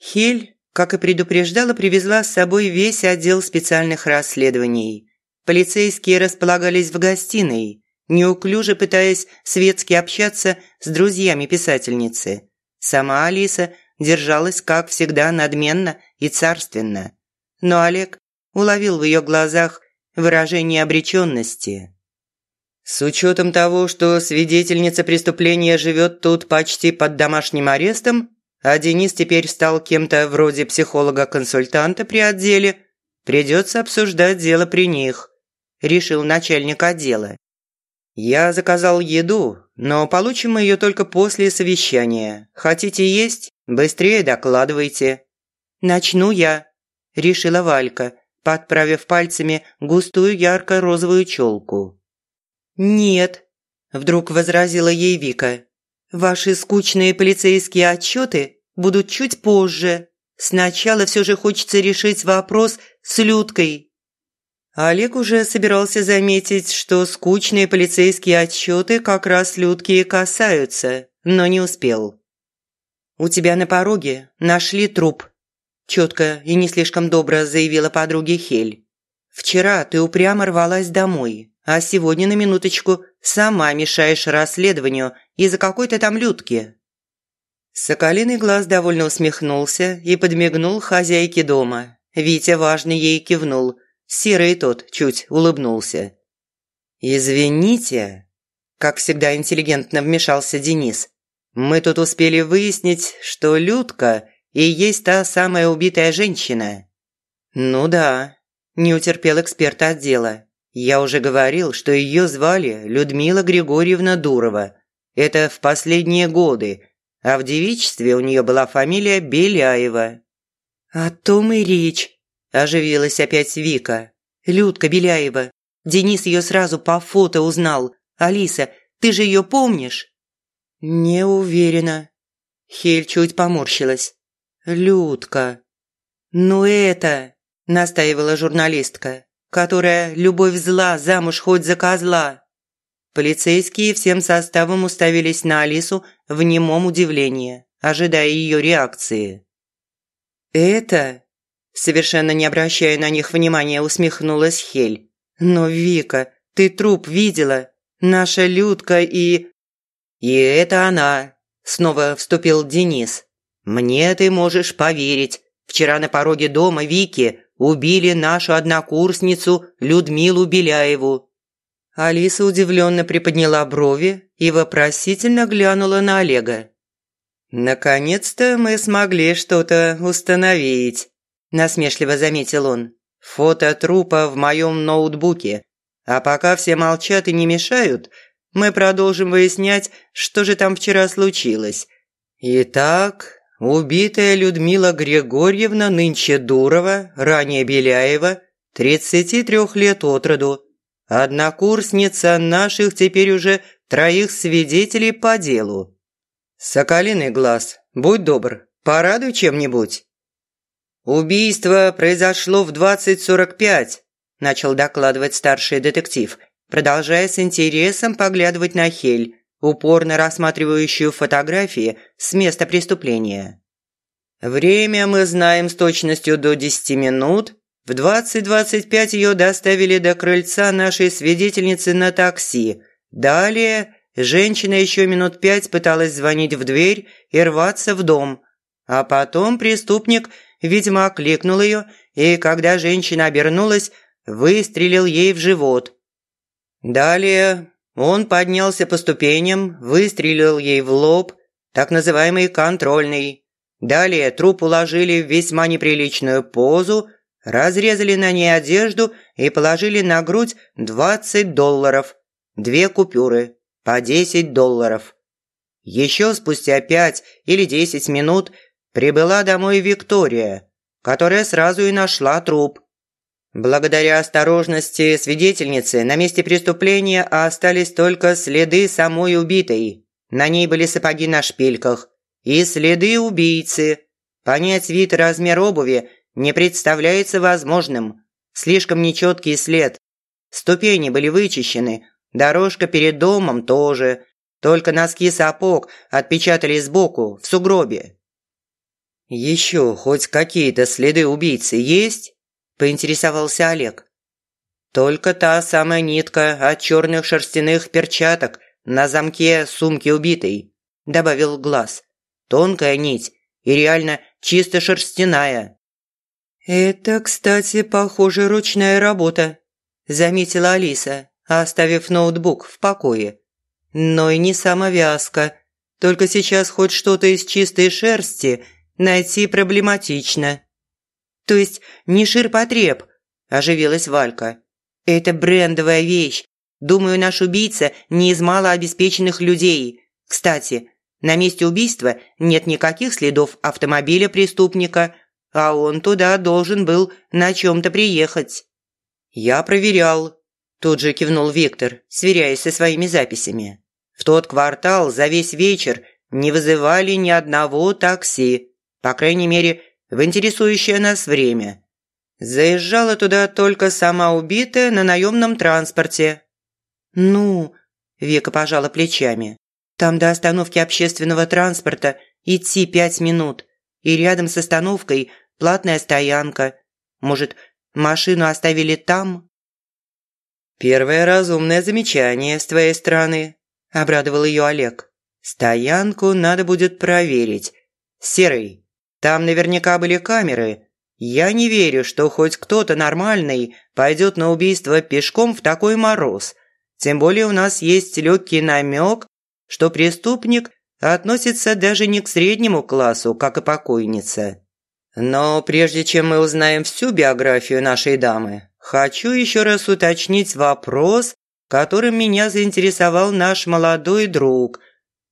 Хель, как и предупреждала, привезла с собой весь отдел специальных расследований. Полицейские располагались в гостиной, неуклюже пытаясь светски общаться с друзьями писательницы. Сама Алиса держалась, как всегда, надменно и царственно. Но Олег уловил в ее глазах выражение обреченности. С учетом того, что свидетельница преступления живет тут почти под домашним арестом, а Денис теперь стал кем-то вроде психолога-консультанта при отделе, придется обсуждать дело при них, решил начальник отдела. Я заказал еду, но получим ее только после совещания. Хотите есть? Быстрее докладывайте. Начну я, решила Валька, подправив пальцами густую ярко-розовую челку. «Нет», – вдруг возразила ей Вика. «Ваши скучные полицейские отчеты будут чуть позже. Сначала все же хочется решить вопрос с Людкой». Олег уже собирался заметить, что скучные полицейские отчеты как раз Людки и касаются, но не успел. «У тебя на пороге нашли труп», – четко и не слишком добро заявила подруге Хель. «Вчера ты упрямо рвалась домой, а сегодня на минуточку сама мешаешь расследованию из-за какой-то там людки». Соколиный глаз довольно усмехнулся и подмигнул хозяйке дома. Витя важно ей кивнул. Серый тот чуть улыбнулся. «Извините», – как всегда интеллигентно вмешался Денис. «Мы тут успели выяснить, что Людка и есть та самая убитая женщина». «Ну да», – не утерпел эксперт отдела. Я уже говорил, что ее звали Людмила Григорьевна Дурова. Это в последние годы, а в девичестве у нее была фамилия Беляева». «О том и речь», – оживилась опять Вика. «Людка Беляева. Денис ее сразу по фото узнал. Алиса, ты же ее помнишь?» «Не уверена». Хель чуть поморщилась. «Людка». «Ну это», – настаивала журналистка которая любовь зла, замуж хоть за козла. Полицейские всем составом уставились на Алису в немом удивлении, ожидая ее реакции. «Это?» Совершенно не обращая на них внимания, усмехнулась Хель. «Но, Вика, ты труп видела? Наша Людка и...» «И это она!» Снова вступил Денис. «Мне ты можешь поверить. Вчера на пороге дома Вики убили нашу однокурсницу Людмилу Беляеву». Алиса удивленно приподняла брови и вопросительно глянула на Олега. «Наконец-то мы смогли что-то установить», – насмешливо заметил он. «Фото трупа в моем ноутбуке. А пока все молчат и не мешают, мы продолжим выяснять, что же там вчера случилось. Итак, Убитая Людмила Григорьевна нынче Дурова, ранее Беляева, 33 лет от роду. Однокурсница наших теперь уже троих свидетелей по делу. Соколиный глаз, будь добр, порадуй чем-нибудь. Убийство произошло в 20.45, начал докладывать старший детектив, продолжая с интересом поглядывать на Хель, упорно рассматривающую фотографии с места преступления. Время мы знаем с точностью до 10 минут. В 20.25 ее доставили до крыльца нашей свидетельницы на такси. Далее женщина еще минут пять пыталась звонить в дверь и рваться в дом. А потом преступник, видимо, окликнул ее, и когда женщина обернулась, выстрелил ей в живот. Далее он поднялся по ступеням, выстрелил ей в лоб, так называемый контрольный. Далее труп уложили в весьма неприличную позу, разрезали на ней одежду и положили на грудь 20 долларов. Две купюры по 10 долларов. Еще спустя 5 или 10 минут прибыла домой Виктория, которая сразу и нашла труп. Благодаря осторожности свидетельницы на месте преступления остались только следы самой убитой. На ней были сапоги на шпильках и следы убийцы. Понять вид и размер обуви не представляется возможным. Слишком нечеткий след. Ступени были вычищены, дорожка перед домом тоже. Только носки сапог отпечатали сбоку, в сугробе. «Еще хоть какие-то следы убийцы есть?» – поинтересовался Олег. «Только та самая нитка от черных шерстяных перчаток на замке сумки убитой», – добавил Глаз. «Тонкая нить и реально чисто шерстяная». «Это, кстати, похоже, ручная работа», – заметила Алиса, оставив ноутбук в покое. «Но и не самовязка. Только сейчас хоть что-то из чистой шерсти – найти проблематично». «То есть не ширпотреб?» – оживилась Валька. «Это брендовая вещь. Думаю, наш убийца не из малообеспеченных людей. Кстати, на месте убийства нет никаких следов автомобиля преступника, а он туда должен был на чем-то приехать». «Я проверял», – тут же кивнул Виктор, сверяясь со своими записями. «В тот квартал за весь вечер не вызывали ни одного такси. По крайней мере, в интересующее нас время. Заезжала туда только сама убитая на наемном транспорте. «Ну...» – Вика пожала плечами. «Там до остановки общественного транспорта идти пять минут. И рядом с остановкой платная стоянка. Может, машину оставили там?» «Первое разумное замечание с твоей стороны», – обрадовал ее Олег. «Стоянку надо будет проверить. Серый, там наверняка были камеры. Я не верю, что хоть кто-то нормальный пойдет на убийство пешком в такой мороз. Тем более у нас есть легкий намек, что преступник относится даже не к среднему классу, как и покойница. Но прежде чем мы узнаем всю биографию нашей дамы, хочу еще раз уточнить вопрос, которым меня заинтересовал наш молодой друг.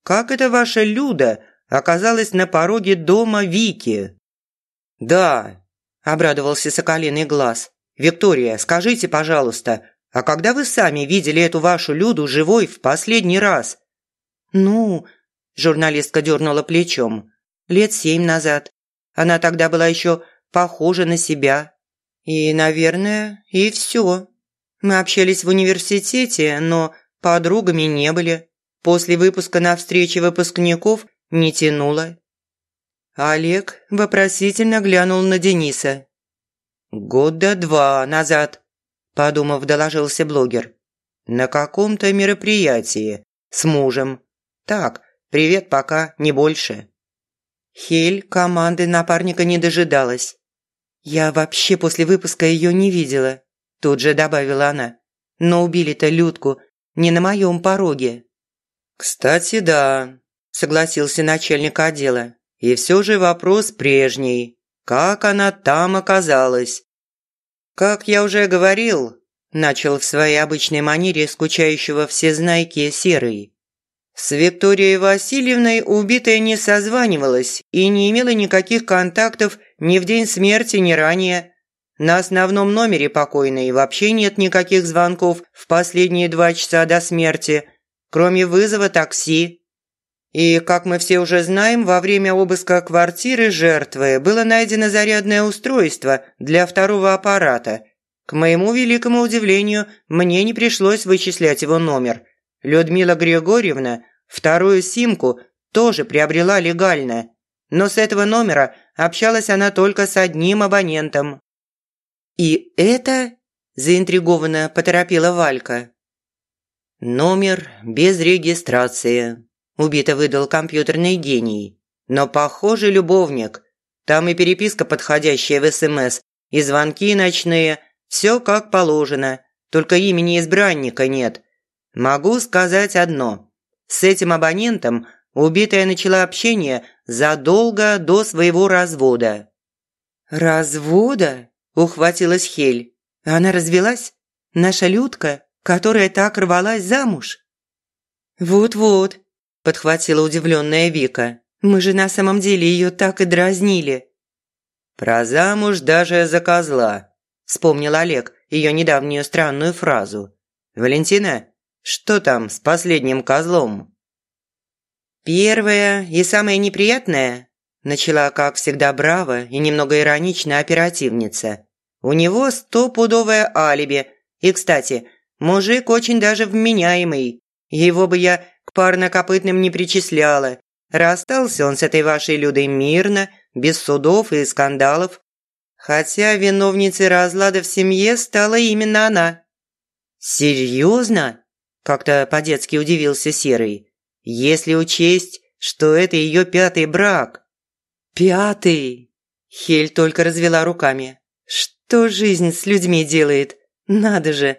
Как это ваша Люда оказалась на пороге дома Вики. «Да», – обрадовался Соколиный глаз. «Виктория, скажите, пожалуйста, а когда вы сами видели эту вашу Люду живой в последний раз?» «Ну...» – журналистка дернула плечом. «Лет семь назад. Она тогда была еще похожа на себя. И, наверное, и все. Мы общались в университете, но подругами не были. После выпуска на встрече выпускников не тянуло. Олег вопросительно глянул на Дениса. «Года два назад», – подумав, доложился блогер. «На каком-то мероприятии. С мужем. Так, привет пока, не больше». Хель команды напарника не дожидалась. «Я вообще после выпуска ее не видела», – тут же добавила она. «Но убили-то Людку не на моем пороге». «Кстати, да, согласился начальник отдела. И все же вопрос прежний. Как она там оказалась? Как я уже говорил, начал в своей обычной манере скучающего всезнайки Серый. С Викторией Васильевной убитая не созванивалась и не имела никаких контактов ни в день смерти, ни ранее. На основном номере покойной вообще нет никаких звонков в последние два часа до смерти, кроме вызова такси. И, как мы все уже знаем, во время обыска квартиры жертвы было найдено зарядное устройство для второго аппарата. К моему великому удивлению, мне не пришлось вычислять его номер. Людмила Григорьевна вторую симку тоже приобрела легально, но с этого номера общалась она только с одним абонентом. «И это?» – заинтригованно поторопила Валька. «Номер без регистрации», Убито выдал компьютерный гений. Но, похоже, любовник. Там и переписка подходящая в СМС, и звонки ночные. Все как положено. Только имени избранника нет. Могу сказать одно. С этим абонентом убитая начала общение задолго до своего развода. «Развода?» – ухватилась Хель. «Она развелась? Наша Людка, которая так рвалась замуж?» «Вот-вот, подхватила удивленная Вика. «Мы же на самом деле ее так и дразнили». «Про замуж даже за козла», – вспомнил Олег ее недавнюю странную фразу. «Валентина, что там с последним козлом?» «Первое и самое неприятное», – начала, как всегда, браво и немного иронично оперативница. «У него стопудовое алиби. И, кстати, мужик очень даже вменяемый. Его бы я к парнокопытным не причисляла. Расстался он с этой вашей Людой мирно, без судов и скандалов. Хотя виновницей разлада в семье стала именно она. «Серьезно?» – как-то по-детски удивился Серый. «Если учесть, что это ее пятый брак». «Пятый?» – Хель только развела руками. «Что жизнь с людьми делает? Надо же!»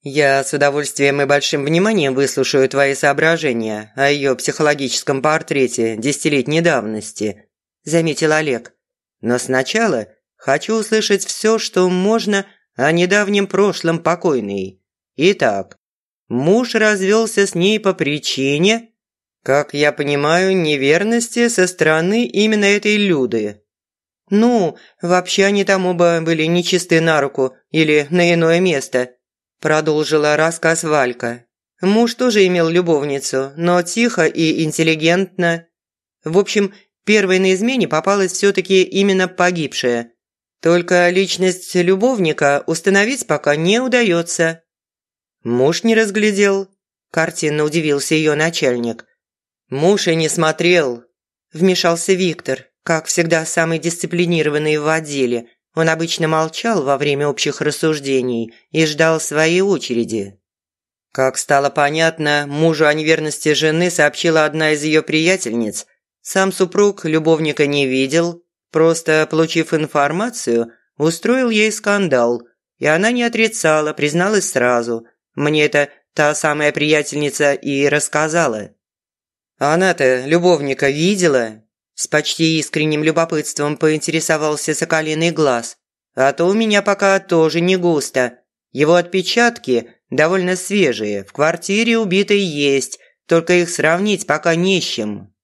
«Я с удовольствием и большим вниманием выслушаю твои соображения о ее психологическом портрете десятилетней давности», – заметил Олег. «Но сначала Хочу услышать все, что можно о недавнем прошлом покойной. Итак, муж развелся с ней по причине, как я понимаю, неверности со стороны именно этой Люды. Ну, вообще они там оба были нечисты на руку или на иное место, продолжила рассказ Валька. Муж тоже имел любовницу, но тихо и интеллигентно. В общем, первой на измене попалась все-таки именно погибшая. Только личность любовника установить пока не удается». «Муж не разглядел», – картинно удивился ее начальник. «Муж и не смотрел», – вмешался Виктор, как всегда самый дисциплинированный в отделе. Он обычно молчал во время общих рассуждений и ждал своей очереди. Как стало понятно, мужу о неверности жены сообщила одна из ее приятельниц. Сам супруг любовника не видел, Просто, получив информацию, устроил ей скандал, и она не отрицала, призналась сразу. Мне это та самая приятельница и рассказала. Она-то любовника видела? С почти искренним любопытством поинтересовался Соколиный глаз. А то у меня пока тоже не густо. Его отпечатки довольно свежие, в квартире убитой есть, только их сравнить пока не с чем.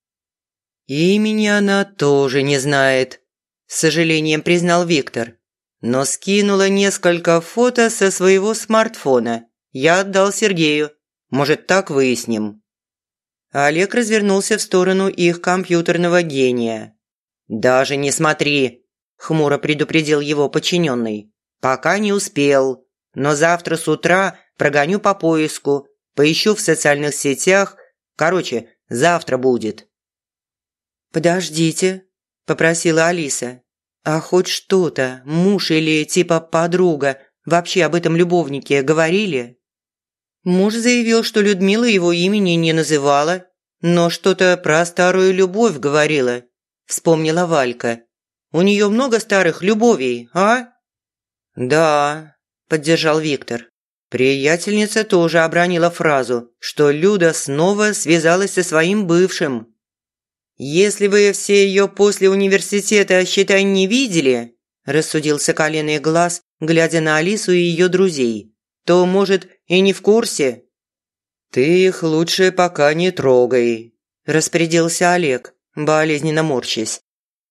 «Имени она тоже не знает», – с сожалением признал Виктор. «Но скинула несколько фото со своего смартфона. Я отдал Сергею. Может, так выясним?» Олег развернулся в сторону их компьютерного гения. «Даже не смотри», – хмуро предупредил его подчиненный. «Пока не успел, но завтра с утра прогоню по поиску, поищу в социальных сетях. Короче, завтра будет». «Подождите», – попросила Алиса. «А хоть что-то, муж или типа подруга, вообще об этом любовнике говорили?» Муж заявил, что Людмила его имени не называла, но что-то про старую любовь говорила, вспомнила Валька. «У нее много старых любовей, а?» «Да», – поддержал Виктор. Приятельница тоже обронила фразу, что Люда снова связалась со своим бывшим. «Если вы все ее после университета, считай, не видели», – рассудил Соколиный глаз, глядя на Алису и ее друзей, «то, может, и не в курсе». «Ты их лучше пока не трогай», – распорядился Олег, болезненно морщась.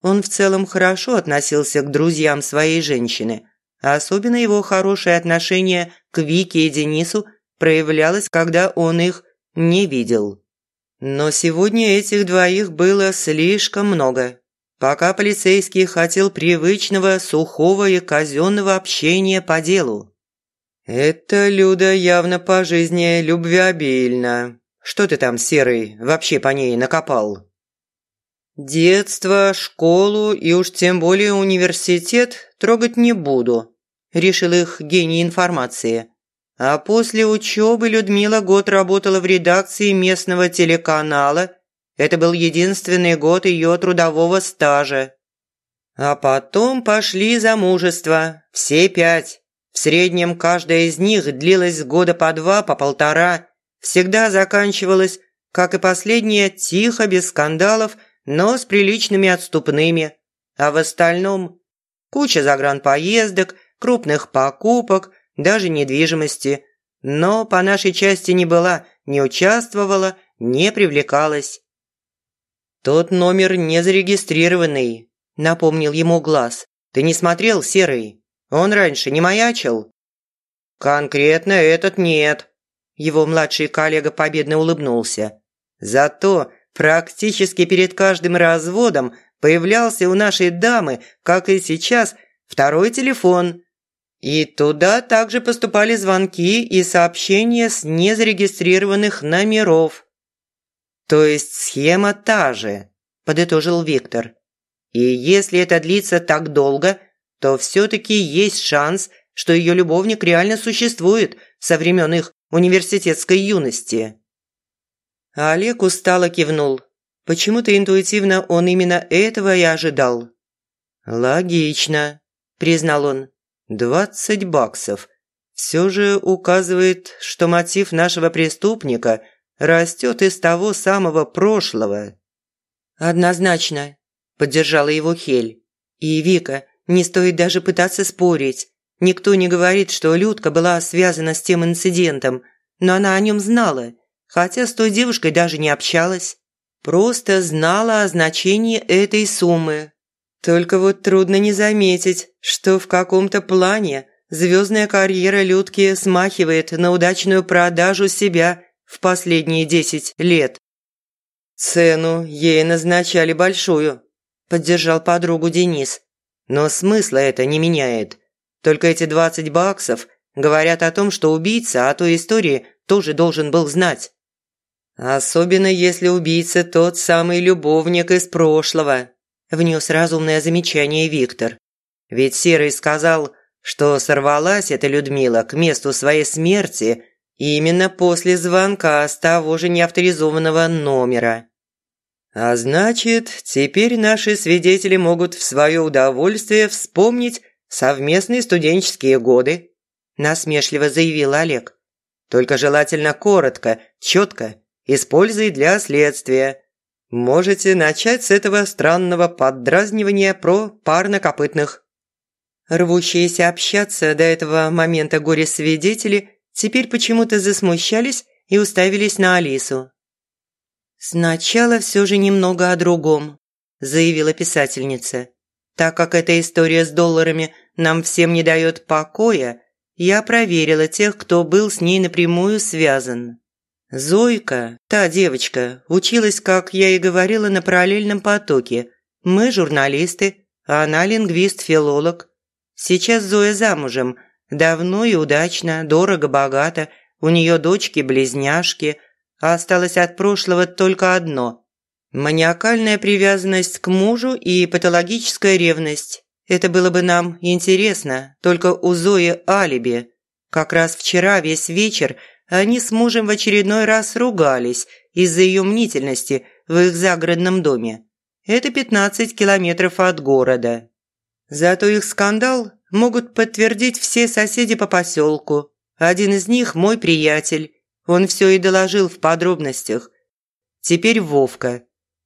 Он в целом хорошо относился к друзьям своей женщины, особенно его хорошее отношение к Вике и Денису проявлялось, когда он их не видел. Но сегодня этих двоих было слишком много. Пока полицейский хотел привычного, сухого и казенного общения по делу. «Это Люда явно по жизни любвеобильна. Что ты там, Серый, вообще по ней накопал?» «Детство, школу и уж тем более университет трогать не буду», – решил их гений информации. А после учебы Людмила год работала в редакции местного телеканала. Это был единственный год ее трудового стажа. А потом пошли замужества, все пять. В среднем каждая из них длилась года по два, по полтора. Всегда заканчивалась, как и последняя, тихо, без скандалов, но с приличными отступными. А в остальном куча загранпоездок, крупных покупок, даже недвижимости, но по нашей части не была, не участвовала, не привлекалась. «Тот номер не зарегистрированный», – напомнил ему Глаз. «Ты не смотрел, Серый? Он раньше не маячил?» «Конкретно этот нет», – его младший коллега победно улыбнулся. «Зато практически перед каждым разводом появлялся у нашей дамы, как и сейчас, второй телефон, и туда также поступали звонки и сообщения с незарегистрированных номеров. То есть схема та же, подытожил Виктор. И если это длится так долго, то все-таки есть шанс, что ее любовник реально существует со времен их университетской юности. Олег устало кивнул. Почему-то интуитивно он именно этого и ожидал. «Логично», – признал он. «Двадцать баксов. Все же указывает, что мотив нашего преступника растет из того самого прошлого». «Однозначно», – поддержала его Хель. «И Вика, не стоит даже пытаться спорить. Никто не говорит, что Людка была связана с тем инцидентом, но она о нем знала, хотя с той девушкой даже не общалась. Просто знала о значении этой суммы. Только вот трудно не заметить, что в каком-то плане звездная карьера Людки смахивает на удачную продажу себя в последние десять лет. «Цену ей назначали большую», – поддержал подругу Денис. «Но смысла это не меняет. Только эти 20 баксов говорят о том, что убийца о той истории тоже должен был знать. Особенно если убийца тот самый любовник из прошлого, внес разумное замечание Виктор. Ведь Серый сказал, что сорвалась эта Людмила к месту своей смерти именно после звонка с того же неавторизованного номера. А значит, теперь наши свидетели могут в свое удовольствие вспомнить совместные студенческие годы», – насмешливо заявил Олег. «Только желательно коротко, четко, используй для следствия. Можете начать с этого странного поддразнивания про парнокопытных». Рвущиеся общаться до этого момента горе-свидетели теперь почему-то засмущались и уставились на Алису. «Сначала все же немного о другом», – заявила писательница. Так как эта история с долларами нам всем не дает покоя, я проверила тех, кто был с ней напрямую связан. Зойка, та девочка, училась, как я и говорила, на параллельном потоке. Мы журналисты, а она лингвист-филолог. Сейчас Зоя замужем. Давно и удачно, дорого-богато. У нее дочки-близняшки. А осталось от прошлого только одно Маниакальная привязанность к мужу и патологическая ревность. Это было бы нам интересно, только у Зои алиби. Как раз вчера весь вечер они с мужем в очередной раз ругались из-за ее мнительности в их загородном доме. Это 15 километров от города. Зато их скандал могут подтвердить все соседи по поселку. Один из них – мой приятель. Он все и доложил в подробностях. Теперь Вовка.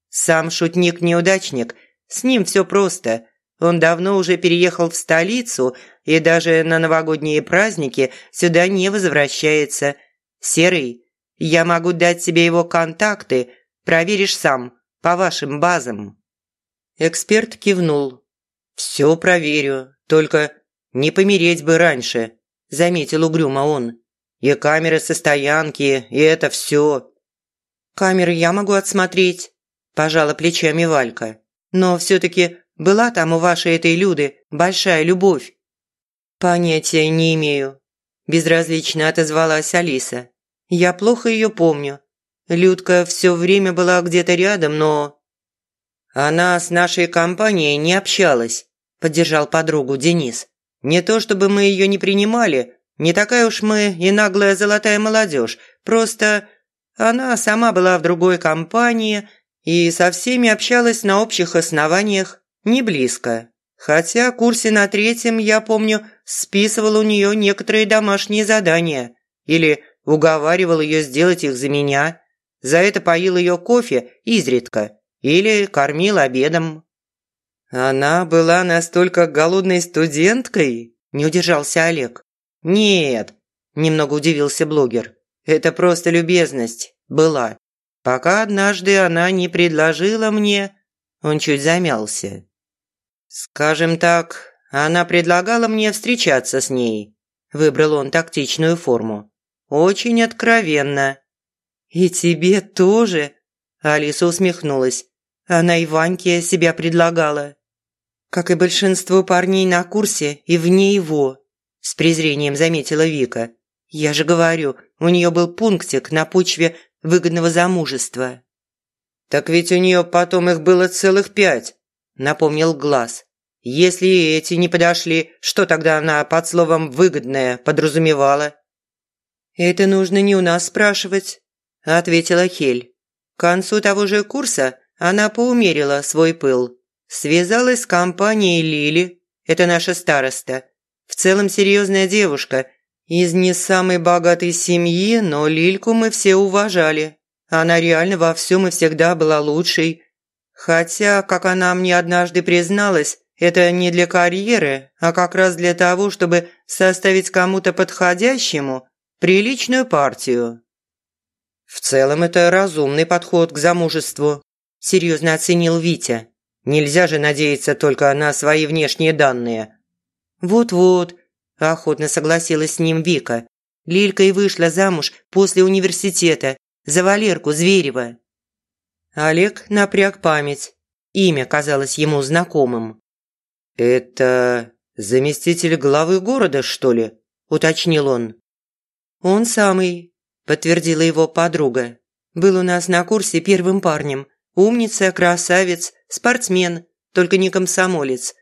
Сам шутник-неудачник, с ним все просто. Он давно уже переехал в столицу и даже на новогодние праздники сюда не возвращается. Серый, я могу дать тебе его контакты, проверишь сам, по вашим базам». Эксперт кивнул. «Все проверю, только не помереть бы раньше», – заметил угрюмо он. «И камеры со стоянки, и это все». «Камеры я могу отсмотреть», – пожала плечами Валька. «Но все-таки была там у вашей этой Люды большая любовь?» «Понятия не имею», – безразлично отозвалась Алиса. «Я плохо ее помню. Людка все время была где-то рядом, но...» «Она с нашей компанией не общалась», – поддержал подругу Денис. «Не то чтобы мы ее не принимали, не такая уж мы и наглая золотая молодежь, просто она сама была в другой компании, и со всеми общалась на общих основаниях, не близко. Хотя курсе на третьем, я помню, списывал у нее некоторые домашние задания или уговаривал ее сделать их за меня. За это поил ее кофе изредка или кормил обедом. «Она была настолько голодной студенткой?» – не удержался Олег. «Нет», – немного удивился блогер. «Это просто любезность. Была пока однажды она не предложила мне...» Он чуть замялся. «Скажем так, она предлагала мне встречаться с ней». Выбрал он тактичную форму. «Очень откровенно». «И тебе тоже?» Алиса усмехнулась. Она и Ваньке себя предлагала. «Как и большинство парней на курсе и вне его», с презрением заметила Вика. «Я же говорю, у нее был пунктик на почве выгодного замужества. «Так ведь у нее потом их было целых пять», напомнил Глаз. «Если эти не подошли, что тогда она под словом «выгодное» подразумевала?» «Это нужно не у нас спрашивать», – ответила Хель. К концу того же курса она поумерила свой пыл. Связалась с компанией Лили, это наша староста. В целом серьезная девушка. Из не самой богатой семьи, но Лильку мы все уважали. Она реально во всем и всегда была лучшей. Хотя, как она мне однажды призналась, это не для карьеры, а как раз для того, чтобы составить кому-то подходящему приличную партию. В целом это разумный подход к замужеству, серьезно оценил Витя. Нельзя же надеяться только на свои внешние данные. Вот-вот, охотно согласилась с ним Вика. Лилька и вышла замуж после университета за Валерку Зверева. Олег напряг память. Имя казалось ему знакомым. «Это заместитель главы города, что ли?» – уточнил он. «Он самый», – подтвердила его подруга. «Был у нас на курсе первым парнем. Умница, красавец, спортсмен, только не комсомолец.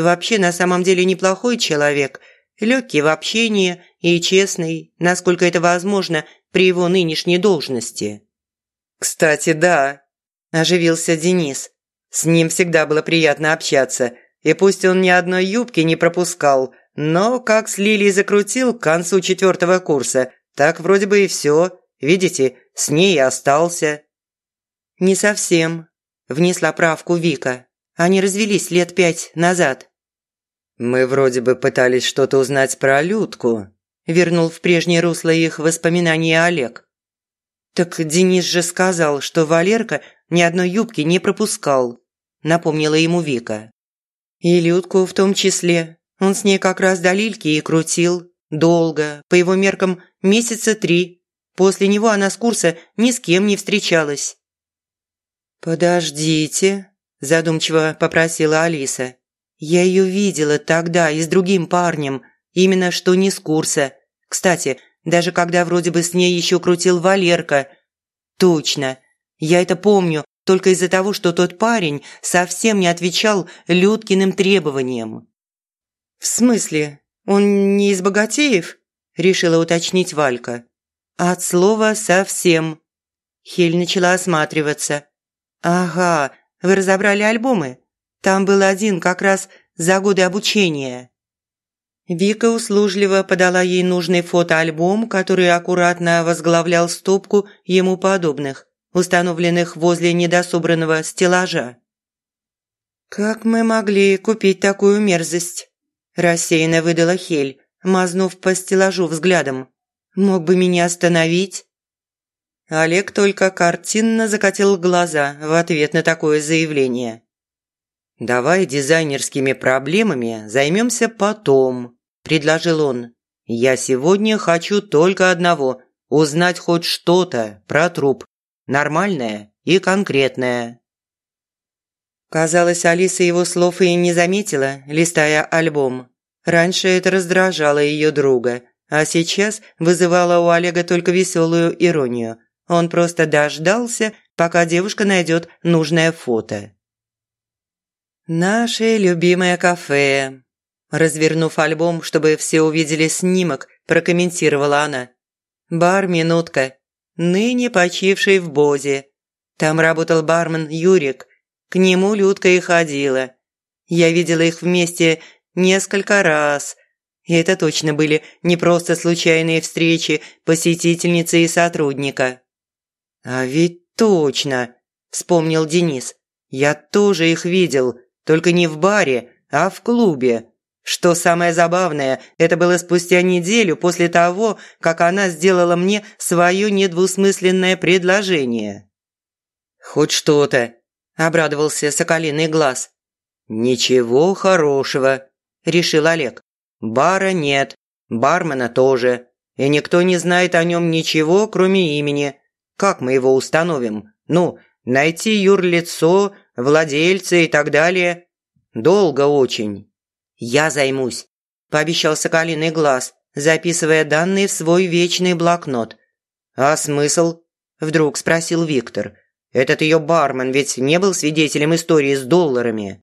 Вообще на самом деле неплохой человек, легкий в общении и честный, насколько это возможно при его нынешней должности». «Кстати, да», Оживился Денис. С ним всегда было приятно общаться, и пусть он ни одной юбки не пропускал, но как с Лилией закрутил к концу четвертого курса, так вроде бы и все. Видите, с ней и остался. «Не совсем», – внесла правку Вика. «Они развелись лет пять назад». «Мы вроде бы пытались что-то узнать про Людку», – вернул в прежнее русло их воспоминания Олег. «Так Денис же сказал, что Валерка ни одной юбки не пропускал», – напомнила ему Вика. «И Людку в том числе. Он с ней как раз до Лильки и крутил. Долго, по его меркам, месяца три. После него она с курса ни с кем не встречалась». «Подождите», – задумчиво попросила Алиса. «Я ее видела тогда и с другим парнем, именно что не с курса. Кстати, даже когда вроде бы с ней еще крутил Валерка. Точно, я это помню только из-за того, что тот парень совсем не отвечал Людкиным требованиям. «В смысле? Он не из богатеев?» – решила уточнить Валька. «От слова «совсем». Хель начала осматриваться. «Ага, вы разобрали альбомы? Там был один как раз за годы обучения». Вика услужливо подала ей нужный фотоальбом, который аккуратно возглавлял стопку ему подобных установленных возле недособранного стеллажа. «Как мы могли купить такую мерзость?» – рассеянно выдала Хель, мазнув по стеллажу взглядом. «Мог бы меня остановить?» Олег только картинно закатил глаза в ответ на такое заявление. «Давай дизайнерскими проблемами займемся потом», – предложил он. «Я сегодня хочу только одного – узнать хоть что-то про труп нормальное и конкретное. Казалось, Алиса его слов и не заметила, листая альбом. Раньше это раздражало ее друга, а сейчас вызывало у Олега только веселую иронию. Он просто дождался, пока девушка найдет нужное фото. «Наше любимое кафе», Развернув альбом, чтобы все увидели снимок, прокомментировала она. «Бар «Минутка» ныне почивший в Бозе. Там работал бармен Юрик. К нему Людка и ходила. Я видела их вместе несколько раз. И это точно были не просто случайные встречи посетительницы и сотрудника. «А ведь точно!» – вспомнил Денис. «Я тоже их видел, только не в баре, а в клубе. Что самое забавное, это было спустя неделю после того, как она сделала мне свое недвусмысленное предложение. «Хоть что-то», – обрадовался Соколиный глаз. «Ничего хорошего», – решил Олег. «Бара нет, бармена тоже, и никто не знает о нем ничего, кроме имени. Как мы его установим? Ну, найти юрлицо, владельца и так далее. Долго очень». «Я займусь», – пообещал Соколиный глаз, записывая данные в свой вечный блокнот. «А смысл?» – вдруг спросил Виктор. «Этот ее бармен ведь не был свидетелем истории с долларами».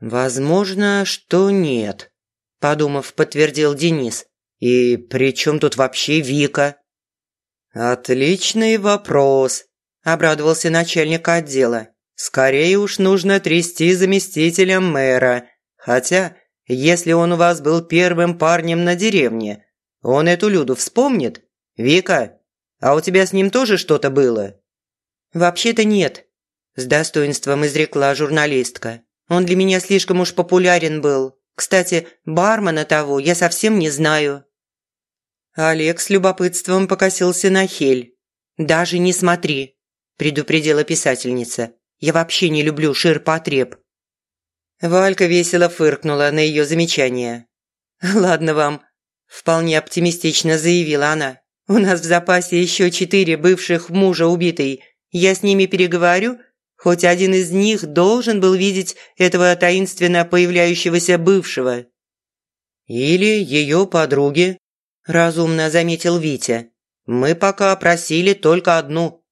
«Возможно, что нет», – подумав, подтвердил Денис. «И при чем тут вообще Вика?» «Отличный вопрос», – обрадовался начальник отдела. «Скорее уж нужно трясти заместителя мэра. Хотя, если он у вас был первым парнем на деревне, он эту Люду вспомнит? Вика, а у тебя с ним тоже что-то было?» «Вообще-то нет», – с достоинством изрекла журналистка. Он для меня слишком уж популярен был. Кстати, бармена того я совсем не знаю». Олег с любопытством покосился на Хель. «Даже не смотри», – предупредила писательница. «Я вообще не люблю ширпотреб». Валька весело фыркнула на ее замечание. «Ладно вам», – вполне оптимистично заявила она. «У нас в запасе еще четыре бывших мужа убитой. Я с ними переговорю Хоть один из них должен был видеть этого таинственно появляющегося бывшего. «Или ее подруги», – разумно заметил Витя. «Мы пока опросили только одну».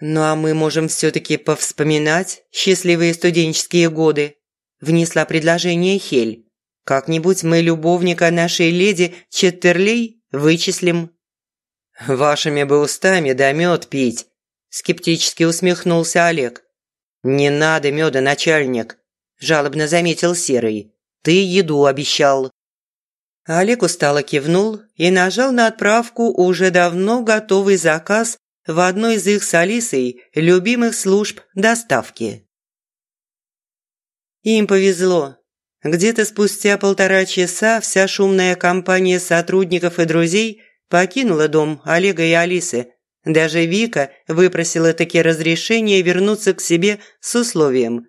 «Ну а мы можем все-таки повспоминать счастливые студенческие годы», – внесла предложение Хель. «Как-нибудь мы любовника нашей леди Четтерлей вычислим». «Вашими бы устами да мед пить», Скептически усмехнулся Олег. «Не надо меда, начальник», – жалобно заметил Серый. «Ты еду обещал». Олег устало кивнул и нажал на отправку уже давно готовый заказ в одной из их с Алисой любимых служб доставки. Им повезло. Где-то спустя полтора часа вся шумная компания сотрудников и друзей покинула дом Олега и Алисы, даже Вика выпросила таки разрешение вернуться к себе с условием.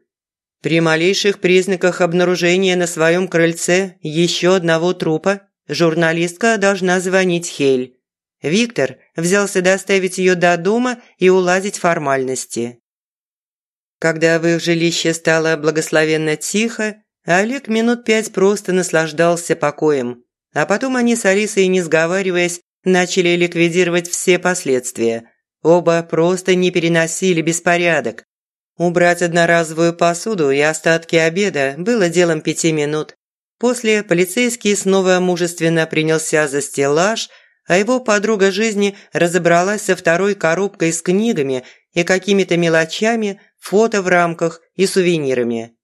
При малейших признаках обнаружения на своем крыльце еще одного трупа журналистка должна звонить Хель. Виктор взялся доставить ее до дома и уладить формальности. Когда в их жилище стало благословенно тихо, Олег минут пять просто наслаждался покоем. А потом они с Алисой, не сговариваясь, начали ликвидировать все последствия. Оба просто не переносили беспорядок. Убрать одноразовую посуду и остатки обеда было делом пяти минут. После полицейский снова мужественно принялся за стеллаж, а его подруга жизни разобралась со второй коробкой с книгами и какими-то мелочами, фото в рамках и сувенирами.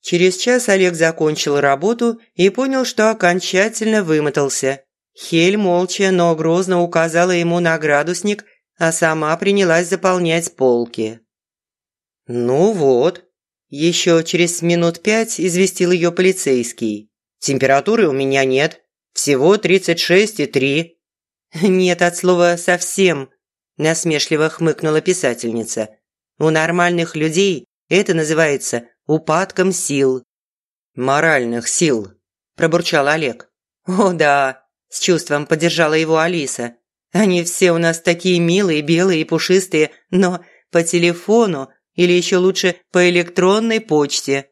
Через час Олег закончил работу и понял, что окончательно вымотался. Хель молча, но грозно указала ему на градусник, а сама принялась заполнять полки. «Ну вот», – еще через минут пять известил ее полицейский. «Температуры у меня нет, всего 36,3». «Нет от слова «совсем», – насмешливо хмыкнула писательница. «У нормальных людей это называется упадком сил». «Моральных сил», – пробурчал Олег. «О да, с чувством поддержала его Алиса. «Они все у нас такие милые, белые и пушистые, но по телефону или еще лучше по электронной почте».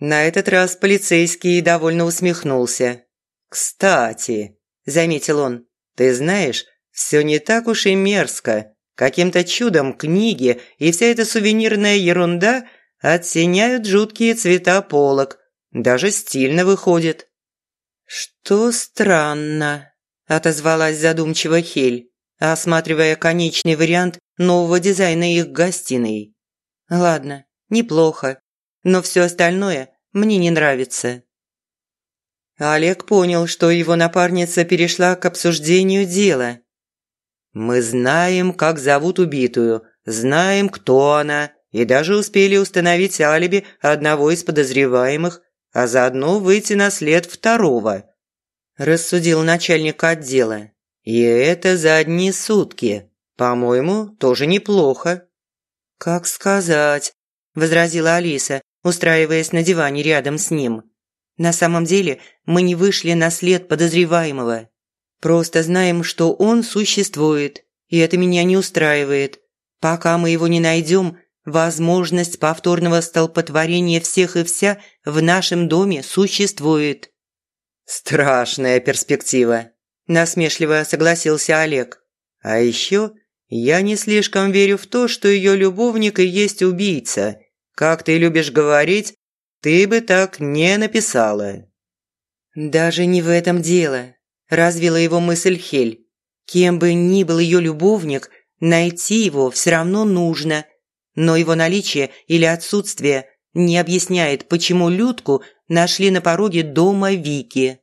На этот раз полицейский довольно усмехнулся. «Кстати», – заметил он, – «ты знаешь, все не так уж и мерзко. Каким-то чудом книги и вся эта сувенирная ерунда оттеняют жуткие цвета полок. Даже стильно выходит». «Что странно», – отозвалась задумчиво Хель, осматривая конечный вариант нового дизайна их гостиной. «Ладно, неплохо, но все остальное мне не нравится». Олег понял, что его напарница перешла к обсуждению дела. «Мы знаем, как зовут убитую, знаем, кто она, и даже успели установить алиби одного из подозреваемых, а заодно выйти на след второго», – рассудил начальник отдела. «И это за одни сутки. По-моему, тоже неплохо». «Как сказать», – возразила Алиса, устраиваясь на диване рядом с ним. «На самом деле мы не вышли на след подозреваемого. Просто знаем, что он существует, и это меня не устраивает. Пока мы его не найдем, Возможность повторного столпотворения всех и вся в нашем доме существует». «Страшная перспектива», – насмешливо согласился Олег. «А еще я не слишком верю в то, что ее любовник и есть убийца. Как ты любишь говорить, ты бы так не написала». «Даже не в этом дело», – развила его мысль Хель. «Кем бы ни был ее любовник, найти его все равно нужно, но его наличие или отсутствие не объясняет, почему Людку нашли на пороге дома Вики».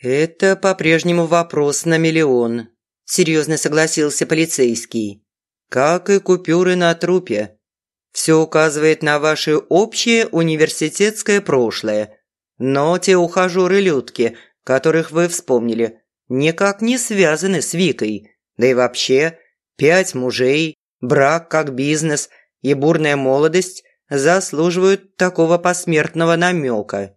«Это по-прежнему вопрос на миллион», – серьезно согласился полицейский. «Как и купюры на трупе. Все указывает на ваше общее университетское прошлое. Но те ухажеры-людки, которых вы вспомнили, никак не связаны с Викой. Да и вообще, пять мужей, брак как бизнес и бурная молодость заслуживают такого посмертного намека».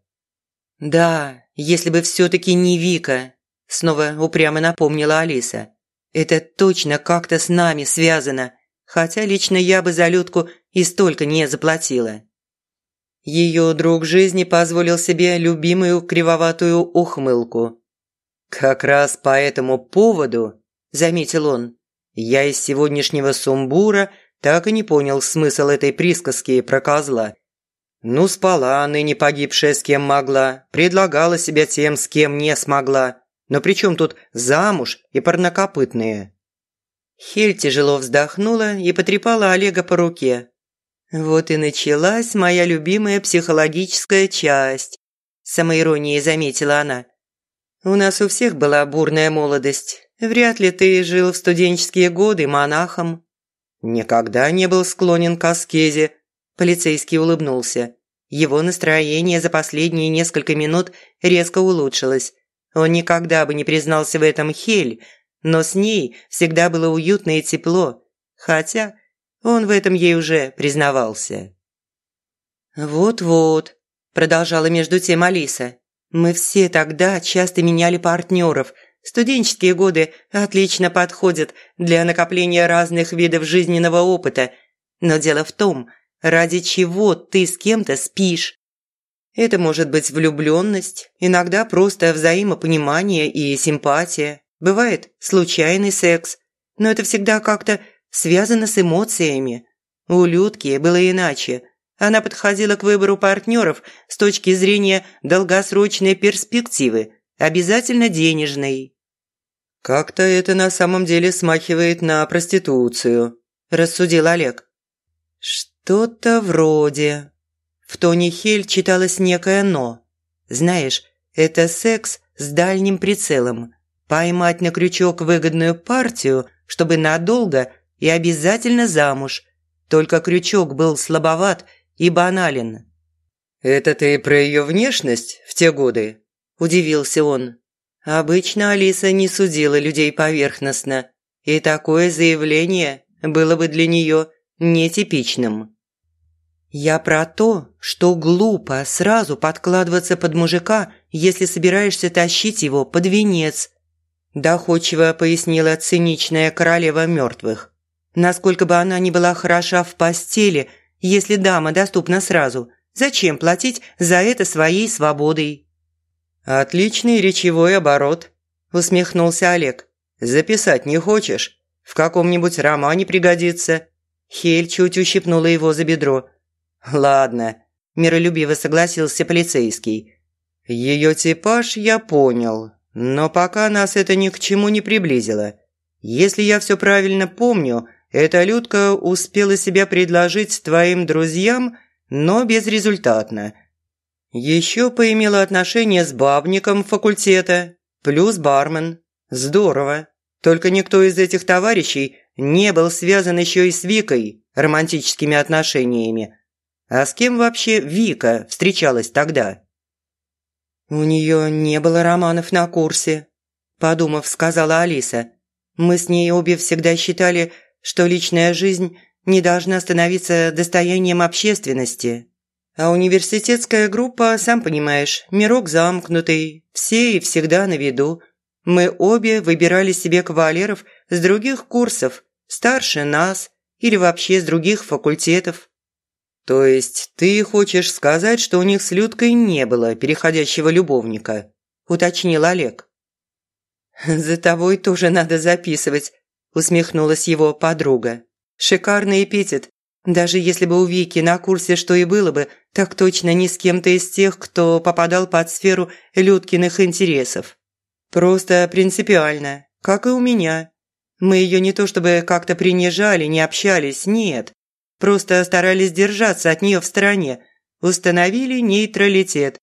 «Да, если бы все-таки не Вика», – снова упрямо напомнила Алиса. «Это точно как-то с нами связано, хотя лично я бы за Людку и столько не заплатила». Ее друг жизни позволил себе любимую кривоватую ухмылку. «Как раз по этому поводу», – заметил он, – «я из сегодняшнего сумбура так и не понял смысл этой присказки про козла». Ну, спала ныне погибшая с кем могла, предлагала себя тем, с кем не смогла. Но при чем тут замуж и парнокопытные? Хель тяжело вздохнула и потрепала Олега по руке. «Вот и началась моя любимая психологическая часть», – самоиронией заметила она. «У нас у всех была бурная молодость. Вряд ли ты жил в студенческие годы монахом». «Никогда не был склонен к аскезе», Полицейский улыбнулся. Его настроение за последние несколько минут резко улучшилось. Он никогда бы не признался в этом Хель, но с ней всегда было уютно и тепло, хотя он в этом ей уже признавался. «Вот-вот», – продолжала между тем Алиса, – «мы все тогда часто меняли партнеров. Студенческие годы отлично подходят для накопления разных видов жизненного опыта. Но дело в том, Ради чего ты с кем-то спишь? Это может быть влюбленность, иногда просто взаимопонимание и симпатия. Бывает случайный секс, но это всегда как-то связано с эмоциями. У Людки было иначе. Она подходила к выбору партнеров с точки зрения долгосрочной перспективы, обязательно денежной. «Как-то это на самом деле смахивает на проституцию», – рассудил Олег. «Что?» «То-то вроде...» В тоне Хель читалось некое «но». «Знаешь, это секс с дальним прицелом. Поймать на крючок выгодную партию, чтобы надолго и обязательно замуж. Только крючок был слабоват и банален». «Это ты про ее внешность в те годы?» – удивился он. Обычно Алиса не судила людей поверхностно, и такое заявление было бы для нее нетипичным. «Я про то, что глупо сразу подкладываться под мужика, если собираешься тащить его под венец», доходчиво пояснила циничная королева мертвых. «Насколько бы она ни была хороша в постели, если дама доступна сразу, зачем платить за это своей свободой?» «Отличный речевой оборот», – усмехнулся Олег. «Записать не хочешь? В каком-нибудь романе пригодится». Хель чуть ущипнула его за бедро – «Ладно», – миролюбиво согласился полицейский. «Ее типаж я понял, но пока нас это ни к чему не приблизило. Если я все правильно помню, эта Людка успела себя предложить твоим друзьям, но безрезультатно. Еще поимела отношение с бабником факультета, плюс бармен. Здорово. Только никто из этих товарищей не был связан еще и с Викой романтическими отношениями. А с кем вообще Вика встречалась тогда? «У нее не было романов на курсе», – подумав, сказала Алиса. «Мы с ней обе всегда считали, что личная жизнь не должна становиться достоянием общественности. А университетская группа, сам понимаешь, мирок замкнутый, все и всегда на виду. Мы обе выбирали себе кавалеров с других курсов, старше нас или вообще с других факультетов. «То есть ты хочешь сказать, что у них с Людкой не было переходящего любовника?» – уточнил Олег. «За тобой тоже надо записывать», – усмехнулась его подруга. «Шикарный эпитет. Даже если бы у Вики на курсе что и было бы, так точно не с кем-то из тех, кто попадал под сферу Людкиных интересов. Просто принципиально, как и у меня. Мы ее не то чтобы как-то принижали, не общались, нет. Просто старались держаться от нее в стороне. Установили нейтралитет.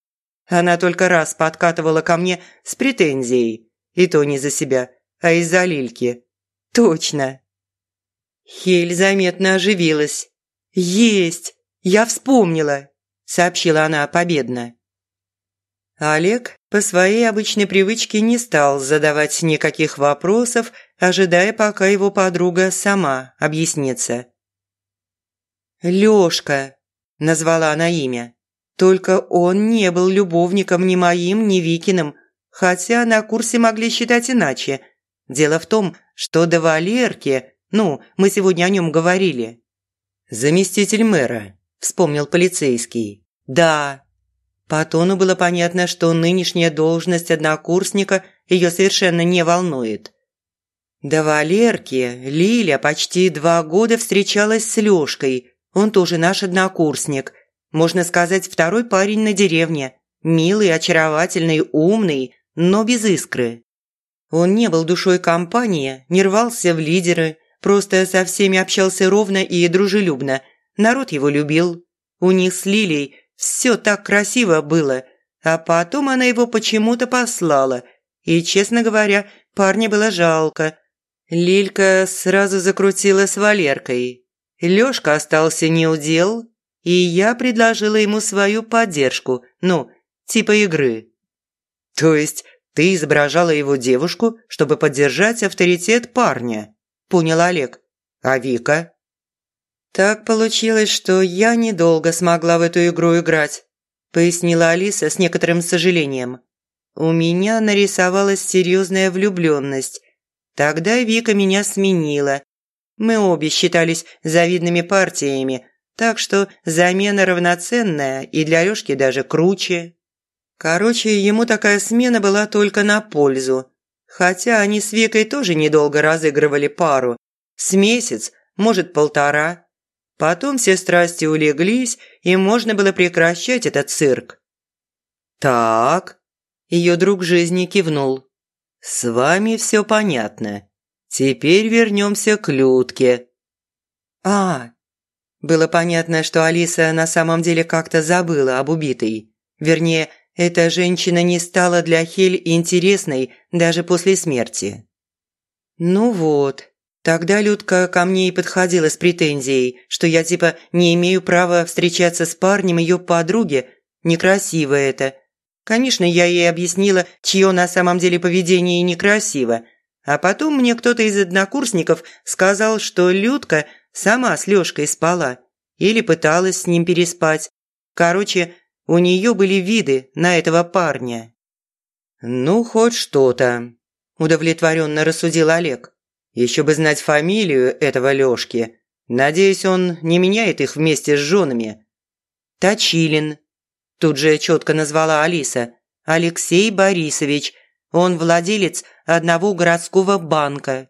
Она только раз подкатывала ко мне с претензией. И то не за себя, а из-за Лильки. Точно. Хель заметно оживилась. «Есть! Я вспомнила!» – сообщила она победно. Олег по своей обычной привычке не стал задавать никаких вопросов, ожидая, пока его подруга сама объяснится. «Лёшка», – назвала она имя. Только он не был любовником ни моим, ни Викиным, хотя на курсе могли считать иначе. Дело в том, что до Валерки, ну, мы сегодня о нем говорили, «Заместитель мэра», – вспомнил полицейский. «Да». По тону было понятно, что нынешняя должность однокурсника ее совершенно не волнует. До Валерки Лиля почти два года встречалась с Лёшкой. Он тоже наш однокурсник. Можно сказать, второй парень на деревне. Милый, очаровательный, умный, но без искры. Он не был душой компании, не рвался в лидеры, Просто со всеми общался ровно и дружелюбно. Народ его любил. У них с Лилей все так красиво было. А потом она его почему-то послала. И, честно говоря, парня было жалко. Лилька сразу закрутила с Валеркой. Лёшка остался неудел, и я предложила ему свою поддержку, ну, типа игры. То есть ты изображала его девушку, чтобы поддержать авторитет парня? понял Олег. «А Вика?» «Так получилось, что я недолго смогла в эту игру играть», пояснила Алиса с некоторым сожалением. «У меня нарисовалась серьезная влюбленность. Тогда Вика меня сменила. Мы обе считались завидными партиями, так что замена равноценная и для Лёшки даже круче. Короче, ему такая смена была только на пользу. Хотя они с Викой тоже недолго разыгрывали пару. С месяц, может, полтора. Потом все страсти улеглись, и можно было прекращать этот цирк. «Так», – ее друг жизни кивнул. «С вами все понятно. Теперь вернемся к Людке». «А, было понятно, что Алиса на самом деле как-то забыла об убитой. Вернее, эта женщина не стала для Хель интересной даже после смерти. Ну вот, тогда Людка ко мне и подходила с претензией, что я типа не имею права встречаться с парнем ее подруги, некрасиво это. Конечно, я ей объяснила, чье на самом деле поведение некрасиво. А потом мне кто-то из однокурсников сказал, что Людка сама с Лёшкой спала или пыталась с ним переспать. Короче, у нее были виды на этого парня. «Ну, хоть что-то», – удовлетворенно рассудил Олег. «Еще бы знать фамилию этого Лешки. Надеюсь, он не меняет их вместе с женами». «Точилин», – тут же четко назвала Алиса. «Алексей Борисович. Он владелец одного городского банка».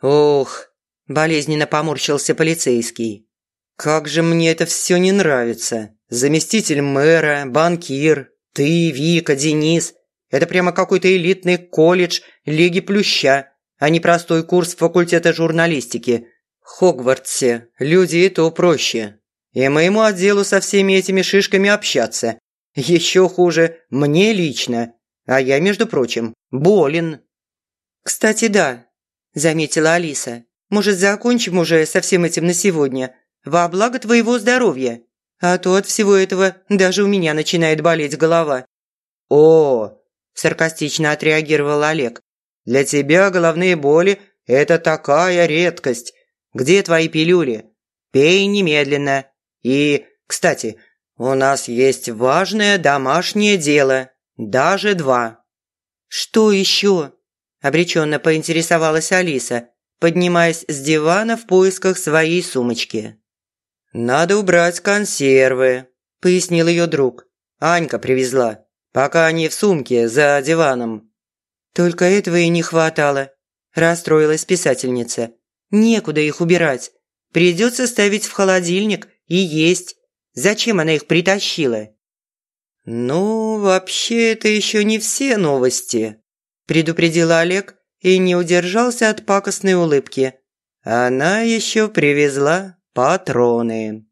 «Ох», – болезненно поморщился полицейский. «Как же мне это все не нравится. Заместитель мэра, банкир, ты, Вика, Денис. Это прямо какой-то элитный колледж Лиги Плюща, а не простой курс факультета журналистики. В Хогвартсе люди и то проще. И моему отделу со всеми этими шишками общаться. Еще хуже мне лично. А я, между прочим, болен. «Кстати, да», – заметила Алиса. «Может, закончим уже со всем этим на сегодня? Во благо твоего здоровья. А то от всего этого даже у меня начинает болеть голова». «О!» – саркастично отреагировал Олег. «Для тебя головные боли – это такая редкость. Где твои пилюли? Пей немедленно. И, кстати, у нас есть важное домашнее дело. Даже два». «Что еще?» – обреченно поинтересовалась Алиса, поднимаясь с дивана в поисках своей сумочки. «Надо убрать консервы», – пояснил ее друг. «Анька привезла, пока они в сумке за диваном». «Только этого и не хватало», – расстроилась писательница. «Некуда их убирать. Придется ставить в холодильник и есть. Зачем она их притащила?» «Ну, вообще, это еще не все новости», – предупредил Олег и не удержался от пакостной улыбки. «Она еще привезла патроны».